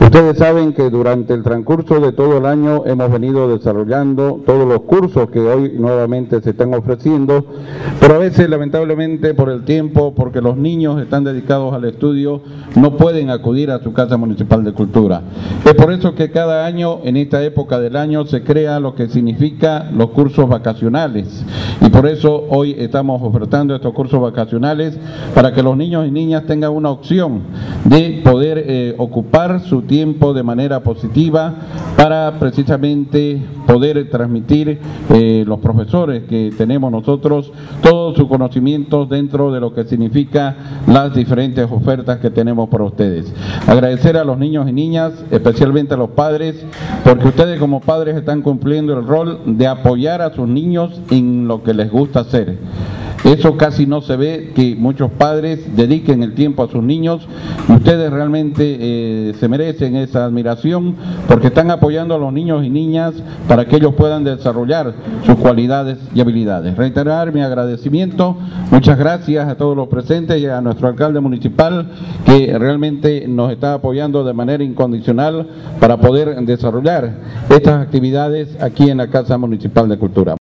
Ustedes saben que durante el transcurso de todo el año hemos venido desarrollando todos los cursos que hoy nuevamente se están ofreciendo, pero a veces lamentablemente por el tiempo, porque los niños están dedicados al estudio, no pueden acudir a su Casa Municipal de Cultura. Es por eso que cada año, en esta época del año, se crea lo que significa los cursos vacacionales. Y por eso hoy estamos ofertando estos cursos vacacionales para que los niños y niñas tengan una opción de poder eh, ocupar su tiempo de manera positiva para precisamente poder transmitir eh, los profesores que tenemos nosotros todos sus conocimientos dentro de lo que significa las diferentes ofertas que tenemos para ustedes. Agradecer a los niños y niñas, especialmente a los padres, porque ustedes como padres están cumpliendo el rol de apoyar a sus niños en lo que les gusta hacer. Eso casi no se ve, que muchos padres dediquen el tiempo a sus niños. Ustedes realmente eh, se merecen esa admiración porque están apoyando a los niños y niñas para que ellos puedan desarrollar sus cualidades y habilidades. Reiterar mi agradecimiento, muchas gracias a todos los presentes y a nuestro alcalde municipal que realmente nos está apoyando de manera incondicional para poder desarrollar estas actividades aquí en la Casa Municipal de Cultura.